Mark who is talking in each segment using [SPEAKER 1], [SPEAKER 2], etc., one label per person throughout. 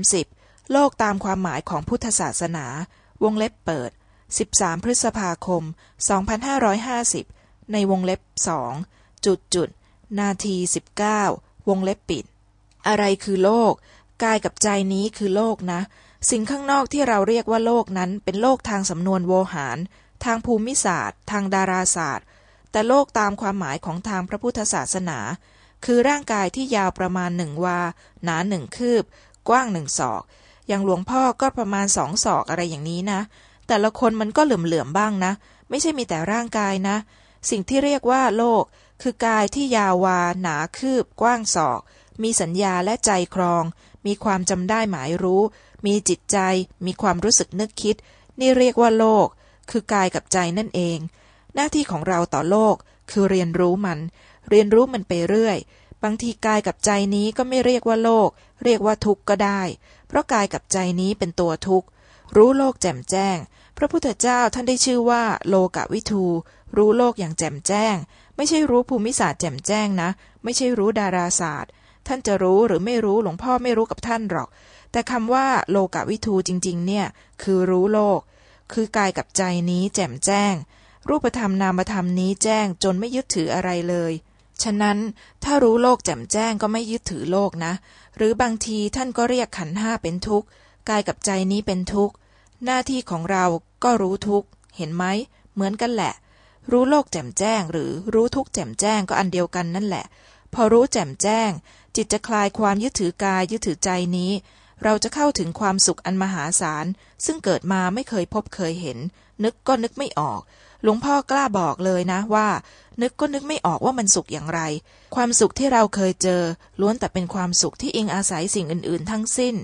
[SPEAKER 1] 30. โลกตามความหมายของพุทธศาสนา วงเล็บเปิด 13 พฤษภาคม 2550 ในวงเล็บสองจุดจุดนาที 19 วงเล็บปิด อะไรคือโลก กายกับใจนี้คือโลกนะ สิ่งข้างนอกที่เราเรียกว่าโลกนั้นเป็นโลกทางสำนวนโวหาร ทางภูมิศาสตร์ ทางดาราศาสตร์ แต่โลกตามความหมายของทางพระพุทธศาสนา คือร่างกายที่ยาวประมาณหนึ่งวา หนาหนึ่งคืบ กว้างหนึ่งศอก อย่างหลวงพ่อก็ประมาณสองศอกอะไรอย่างนี้นะ แต่ละคนมันก็เหลื่อมๆบ้างนะ ไม่ใช่มีแต่ร่างกายนะ สิ่งที่เรียกว่าโลก คือกายที่ยาววา หนาคืบ กว้างศอก มีสัญญาและใจครอง มีความจำได้หมายรู้ มีจิตใจ มีความรู้สึกนึกคิด นี่เรียกว่าโลก คือกายกับใจนั่นเอง หน้าที่ของเราต่อโลก คือเรียนรู้มัน เรียนรู้มันไปเรื่อย บางทีกายกับใจนี้ก็ไม่เรียกว่าโลก เรียกว่าทุกข์ก็ได้ เพราะกายกับใจนี้เป็นตัวทุกข์รู้โลกแจ่มแจ้ง พระพุทธเจ้าท่านได้ชื่อว่า โลกวิทู รู้โลกอย่างแจ่มแจ้ง ไม่ใช่รู้ภูมิศาสตร์แจ่มแจ้งนะ ไม่ใช่รู้ดาราศาสตร์ ท่านจะรู้หรือไม่รู้หลวงพ่อไม่รู้กับท่านหรอก แต่คำว่าโลกวิทูจริง ๆ เนี่ย คือรู้โลก คือกายกับใจนี้แจ่มแจ้ง รูปธรรมนามธรรมนี้แจ้งจนไม่ยึดถืออะไรเลย ฉะนั้นถ้ารู้โลกแจ่มแจ้งก็ไม่ยึดถือโลกนะ หรือบางทีท่านก็เรียกขันห้าเป็นทุกข์กายกับใจนี้เป็นทุกข์หน้าที่ของเราก็รู้ทุกข์เห็นไหมเหมือนกันแหละ รู้โลกแจ่มแจ้ง หรือรู้ทุกข์แจ่มแจ้งก็อันเดียวกันนั่นแหละ พอรู้แจ่มแจ้ง จิตจะคลายความยึดถือกายยึดถือใจนี้ เราจะเข้าถึงความสุขอันมหาศาล ซึ่งเกิดมาไม่เคยพบเคยเห็น นึกก็นึกไม่ออก หลวงพ่อกล้าบอกเลยนะว่า นึกก็นึกไม่ออกว่ามันสุขอย่างไร ความสุขที่เราเคยเจอ ล้วนแต่เป็นความสุขที่อิงอาศัยสิ่งอื่น ๆ ทั้งสิ้น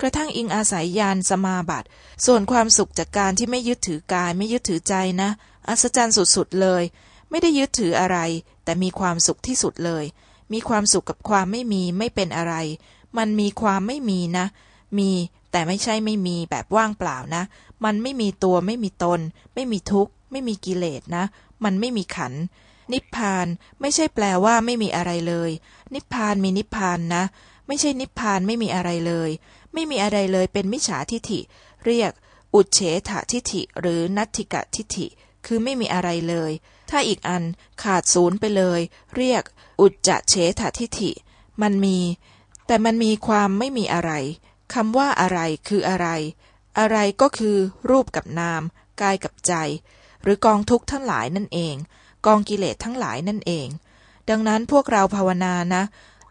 [SPEAKER 1] กระทั่งอิงอาศัยยานสมาบัติ ส่วนความสุขจากการที่ไม่ยึดถือกายไม่ยึดถือใจนะ อัศจรรย์สุด ๆ เลย ไม่ได้ยึดถืออะไร แต่มีความสุขที่สุดเลย มีความสุขกับความไม่มีไม่เป็นอะไร มันมีความไม่มีนะ มีแต่ไม่ใช่ไม่มีแบบว่างเปล่านะ มันไม่มีตัวไม่มีตน ไม่มีทุกข์ ไม่มีกิเลสนะ มันไม่มีขัน นิพพานไม่ใช่แปลว่าไม่มีอะไรเลย นิพพานมีนิพพานนะ ไม่ใช่นิพพานไม่มีอะไรเลย ไม่มีอะไรเลยเป็นมิจฉาทิฐิ เรียก อุเฉถทิฐิ หรือนัตถิกะทิฐิ คือไม่มีอะไรเลย ถ้าอีกอันขาดศูนย์ไปเลย เรียก อุจจะเฉถทิฐิ มันมี แต่มันมีความไม่มีอะไรคำว่าอะไรคืออะไร อะไรก็คือรูปกับนาม กายกับใจ หรือกองทุกข์ทั้งหลายนั่นเอง กองกิเลสทั้งหลายนั่นเอง ดังนั้นพวกเราภาวนานะ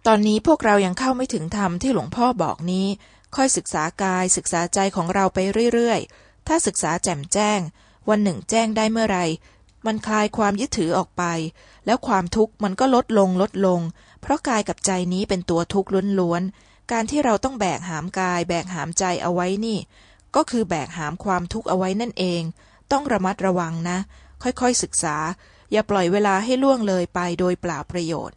[SPEAKER 1] ตอนนี้พวกเรายังเข้าไม่ถึงธรรมที่หลวงพ่อบอกนี้ ค่อยศึกษากายศึกษาใจของเราไปเรื่อยๆ ถ้าศึกษาแจ่มแจ้ง วันหนึ่งแจ้งได้เมื่อไรมันคลายความยึดถือออกไป แล้วความทุกข์มันก็ลดลงลดลง เพราะกายกับใจนี้เป็นตัวทุกข์ล้วนๆ การที่เราต้องแบกหามกาย แบกหามใจเอาไว้นี่ ก็คือแบกหามความทุกข์เอาไว้นั่นเอง ต้องระมัดระวังนะ ค่อยๆศึกษา อย่าปล่อยเวลาให้ล่วงเลยไปโดยเปล่าประโยชน์